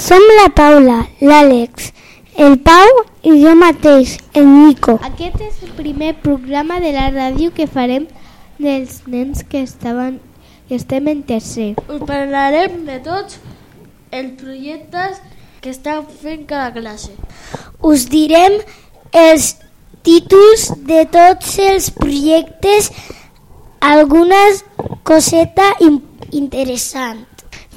Som la Paula, l'Àlex, el Pau i jo mateix, el Nico. Aquest és el primer programa de la ràdio que farem dels nens que estaven que estem en tercer. Us parlarem de tots els projectes que estan fent cada classe. Us direm els títols de tots els projectes, algunes coseta in interessant.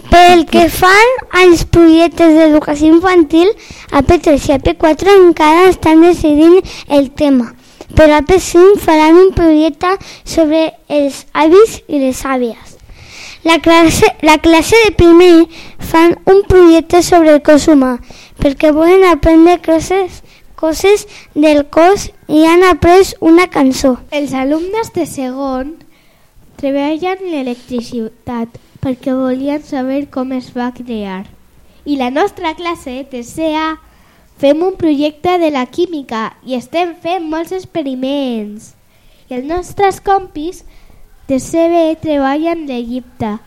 Pel que fan als projectes d'educació infantil, a P3 i a P4 encara estan decidint el tema, però a P5 faran un projecte sobre els avis i les àvies. La classe, la classe de primer fan un projecte sobre el cos humà, perquè volen aprendre coses, coses del cos i han après una cançó. Els alumnes de segon treballen l'electricitat perquè volien saber com es va crear. I la nostra classe, tercera, fem un projecte de la química i estem fent molts experiments. I els nostres compis de CB treballen l'Egipte,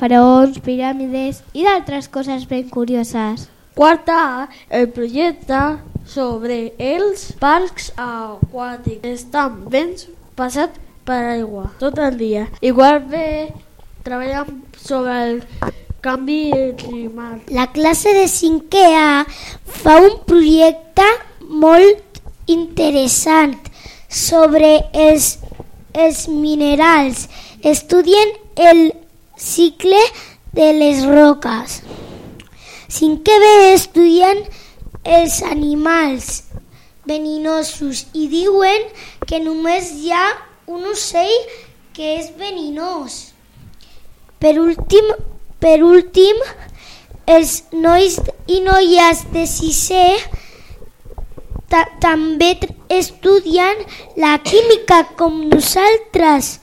faraons, piràmides i d'altres coses ben curioses. Quarta, el projecte sobre els parcs aquàtics. Estan ben passat per aigua tot el dia. Igual bé treballen sobre el canvi climàtic. La classe de 5è A fa un projecte molt interessant sobre els, els minerals. Estudien el cicle de les roques. 5è B estudien els animals veninosos i diuen que només hi ha un ocell que és veninós. Per últim, per últim, els nois i noies de sisè ta també estudien la química com nosaltres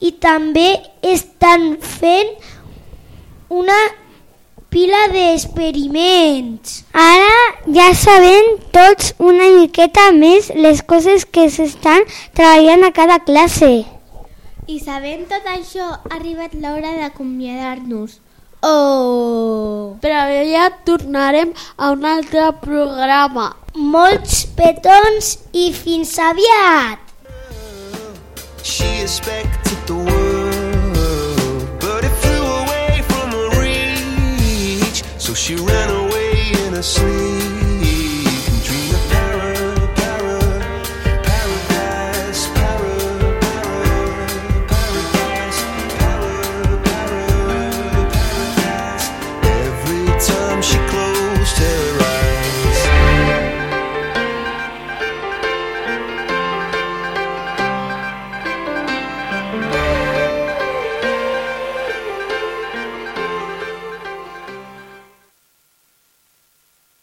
i també estan fent una pila d'experiments. Ara ja sabem tots una miqueta més les coses que s'estan treballant a cada classe. I sabent tot això, ha arribat l'hora d'acomiadar-nos. Oh! Però ja tornarem a un altre programa. Molts petons i fins aviat! She expected the world, but it flew away from her reach. So she ran away in her sleep.